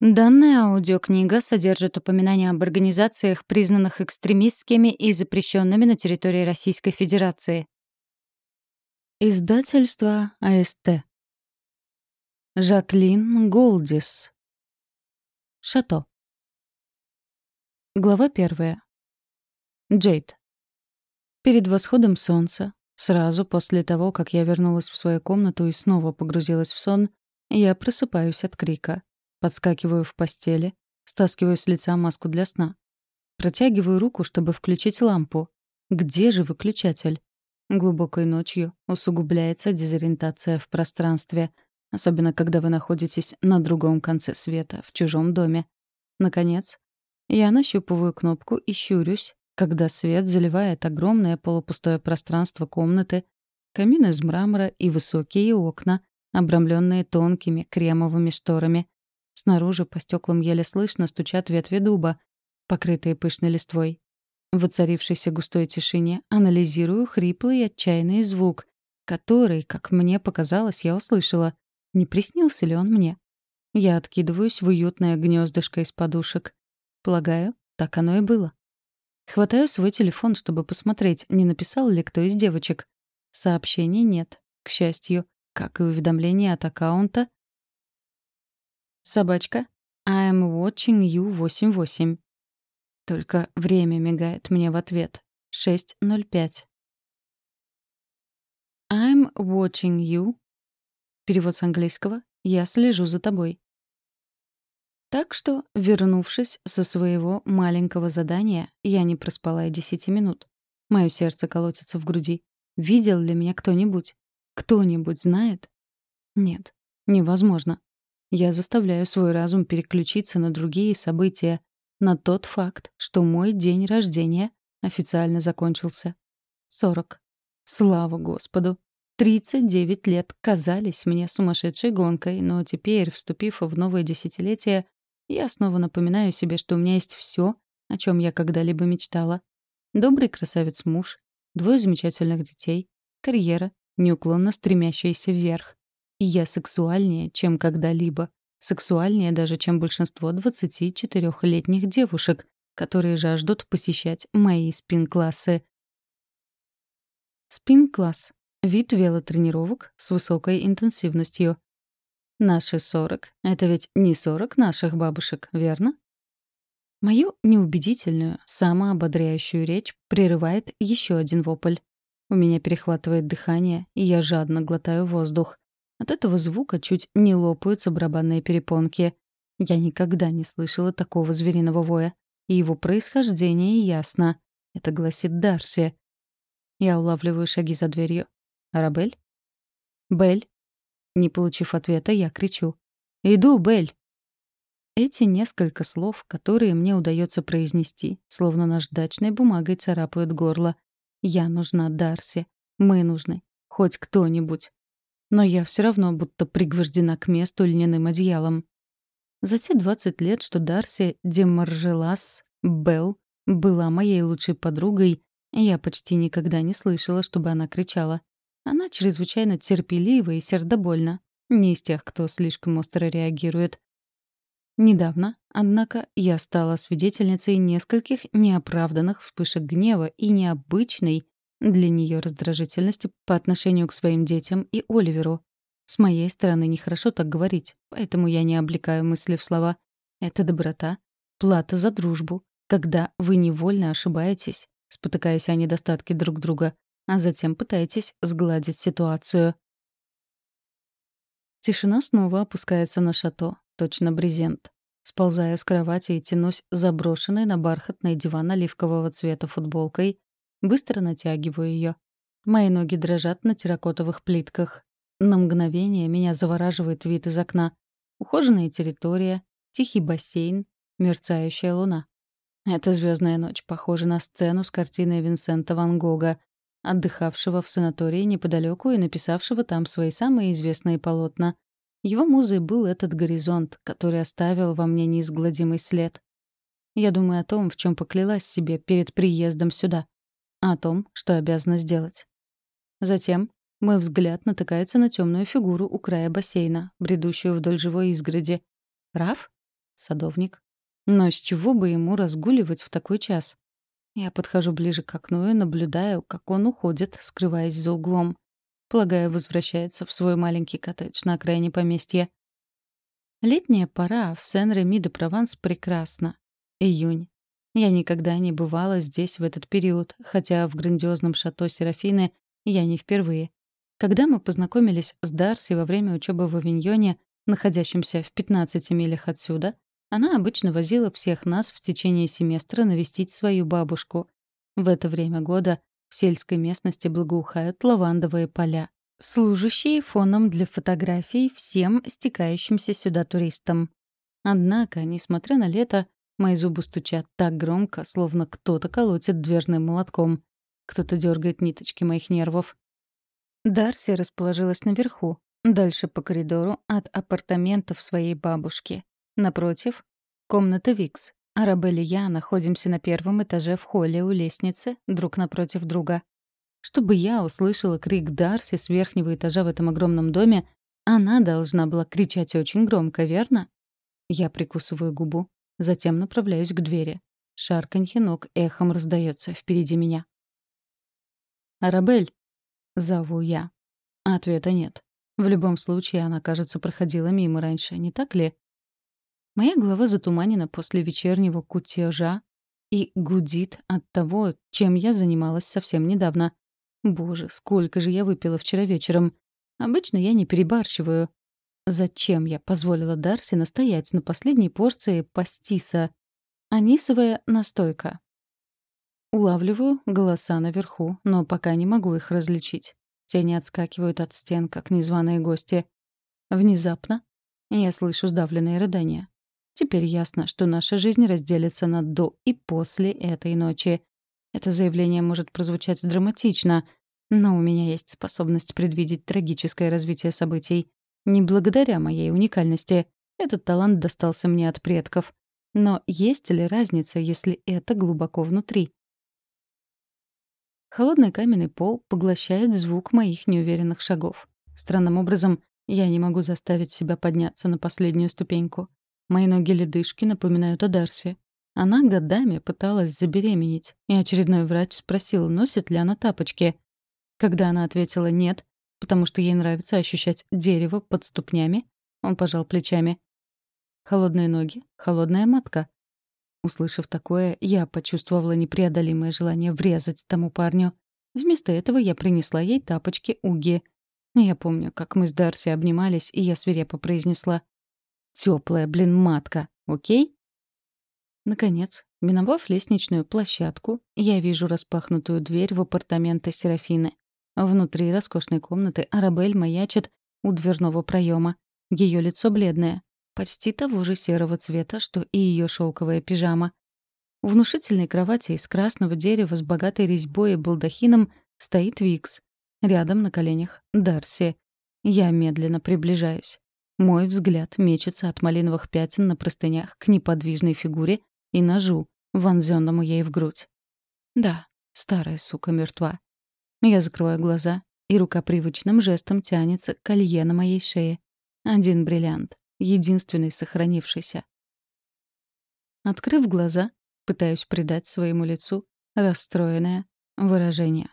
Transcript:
Данная аудиокнига содержит упоминания об организациях, признанных экстремистскими и запрещенными на территории Российской Федерации. Издательство АСТ. Жаклин Голдис. Шато. Глава первая. Джейд. Перед восходом солнца, сразу после того, как я вернулась в свою комнату и снова погрузилась в сон, я просыпаюсь от крика. Подскакиваю в постели, стаскиваю с лица маску для сна. Протягиваю руку, чтобы включить лампу. Где же выключатель? Глубокой ночью усугубляется дезориентация в пространстве, особенно когда вы находитесь на другом конце света, в чужом доме. Наконец, я нащупываю кнопку и щурюсь, когда свет заливает огромное полупустое пространство комнаты, камин из мрамора и высокие окна, обрамленные тонкими кремовыми шторами. Снаружи по стеклам еле слышно стучат ветви дуба, покрытые пышной листвой. В воцарившейся густой тишине анализирую хриплый и отчаянный звук, который, как мне показалось, я услышала. Не приснился ли он мне? Я откидываюсь в уютное гнездышко из подушек. Полагаю, так оно и было. Хватаю свой телефон, чтобы посмотреть, не написал ли кто из девочек. Сообщений нет, к счастью, как и уведомления от аккаунта Собачка. I'm watching you 88. Только время мигает мне в ответ. 6.05. I'm watching you. Перевод с английского. Я слежу за тобой. Так что, вернувшись со своего маленького задания, я не проспала и десяти минут. Мое сердце колотится в груди. Видел ли меня кто-нибудь? Кто-нибудь знает? Нет, невозможно. Я заставляю свой разум переключиться на другие события, на тот факт, что мой день рождения официально закончился. 40. Слава Господу! 39 лет казались мне сумасшедшей гонкой, но теперь, вступив в новое десятилетие, я снова напоминаю себе, что у меня есть все, о чем я когда-либо мечтала. Добрый красавец-муж, двое замечательных детей, карьера, неуклонно стремящаяся вверх. И я сексуальнее, чем когда-либо. Сексуальнее даже, чем большинство 24-летних девушек, которые жаждут посещать мои спин-классы. Спин-класс — вид велотренировок с высокой интенсивностью. Наши 40 — это ведь не 40 наших бабушек, верно? Мою неубедительную, самоободряющую речь прерывает еще один вопль. У меня перехватывает дыхание, и я жадно глотаю воздух. От этого звука чуть не лопаются барабанные перепонки. Я никогда не слышала такого звериного воя. И его происхождение ясно. Это гласит Дарси. Я улавливаю шаги за дверью. «Арабель?» «Бель?» Не получив ответа, я кричу. «Иду, Бель!» Эти несколько слов, которые мне удается произнести, словно наждачной бумагой царапают горло. «Я нужна Дарси. Мы нужны. Хоть кто-нибудь но я все равно будто пригвождена к месту льняным одеялом. За те 20 лет, что Дарси Демаржелас Белл была моей лучшей подругой, я почти никогда не слышала, чтобы она кричала. Она чрезвычайно терпелива и сердобольна. Не из тех, кто слишком остро реагирует. Недавно, однако, я стала свидетельницей нескольких неоправданных вспышек гнева и необычной, для нее раздражительности по отношению к своим детям и Оливеру. С моей стороны нехорошо так говорить, поэтому я не облекаю мысли в слова. Это доброта, плата за дружбу, когда вы невольно ошибаетесь, спотыкаясь о недостатке друг друга, а затем пытаетесь сгладить ситуацию. Тишина снова опускается на шато, точно брезент. Сползаю с кровати и тянусь заброшенной на бархатный диван оливкового цвета футболкой, Быстро натягиваю ее. Мои ноги дрожат на терракотовых плитках. На мгновение меня завораживает вид из окна. Ухоженная территория, тихий бассейн, мерцающая луна. Эта звездная ночь похожа на сцену с картиной Винсента Ван Гога, отдыхавшего в санатории неподалеку и написавшего там свои самые известные полотна. Его музой был этот горизонт, который оставил во мне неизгладимый след. Я думаю о том, в чем поклялась себе перед приездом сюда о том, что обязана сделать. Затем мой взгляд натыкается на темную фигуру у края бассейна, бредущую вдоль живой изгороди. Раф? Садовник. Но с чего бы ему разгуливать в такой час? Я подхожу ближе к окну и наблюдаю, как он уходит, скрываясь за углом. Полагаю, возвращается в свой маленький коттедж на окраине поместья. Летняя пора в Сен-Реми-де-Прованс прекрасна. Июнь. Я никогда не бывала здесь в этот период, хотя в грандиозном шато Серафины я не впервые. Когда мы познакомились с Дарси во время учебы в Авиньоне, находящемся в 15 милях отсюда, она обычно возила всех нас в течение семестра навестить свою бабушку. В это время года в сельской местности благоухают лавандовые поля, служащие фоном для фотографий всем стекающимся сюда туристам. Однако, несмотря на лето, мои зубы стучат так громко, словно кто-то колотит дверным молотком. Кто-то дергает ниточки моих нервов. Дарси расположилась наверху, дальше по коридору от апартаментов своей бабушки. Напротив — комната Викс. Арабель и я находимся на первом этаже в холле у лестницы, друг напротив друга. Чтобы я услышала крик Дарси с верхнего этажа в этом огромном доме, она должна была кричать очень громко, верно? Я прикусываю губу, затем направляюсь к двери. Шарканье ног эхом раздается впереди меня. «Арабель!» — зову я. Ответа нет. В любом случае, она, кажется, проходила мимо раньше, не так ли? Моя голова затуманена после вечернего кутежа и гудит от того, чем я занималась совсем недавно. Боже, сколько же я выпила вчера вечером. Обычно я не перебарщиваю. Зачем я позволила Дарси настоять на последней порции пастиса? Анисовая настойка. Улавливаю голоса наверху, но пока не могу их различить. Тени отскакивают от стен, как незваные гости. Внезапно я слышу сдавленные рыдания. Теперь ясно, что наша жизнь разделится на «до» и «после» этой ночи. Это заявление может прозвучать драматично, но у меня есть способность предвидеть трагическое развитие событий. Не благодаря моей уникальности. Этот талант достался мне от предков. Но есть ли разница, если это глубоко внутри? Холодный каменный пол поглощает звук моих неуверенных шагов. Странным образом, я не могу заставить себя подняться на последнюю ступеньку. Мои ноги-ледышки напоминают о Дарсе. Она годами пыталась забеременеть, и очередной врач спросил, носит ли она тапочки. Когда она ответила «нет», потому что ей нравится ощущать дерево под ступнями, он пожал плечами. Холодные ноги, холодная матка. Услышав такое, я почувствовала непреодолимое желание врезать тому парню. Вместо этого я принесла ей тапочки Уги. Я помню, как мы с Дарси обнимались, и я свирепо произнесла Теплая, блин, матка, окей? Наконец, миновав лестничную площадку, я вижу распахнутую дверь в апартаменты Серафины. Внутри роскошной комнаты Арабель маячит у дверного проема. Ее лицо бледное, почти того же серого цвета, что и ее шелковая пижама. У внушительной кровати из красного дерева с богатой резьбой и балдахином стоит Викс. Рядом на коленях — Дарси. Я медленно приближаюсь. Мой взгляд мечется от малиновых пятен на простынях к неподвижной фигуре и ножу, вонзённому ей в грудь. Да, старая сука мертва. Я закрываю глаза, и рука привычным жестом тянется к колье на моей шее. Один бриллиант, единственный сохранившийся. Открыв глаза, пытаюсь придать своему лицу расстроенное выражение.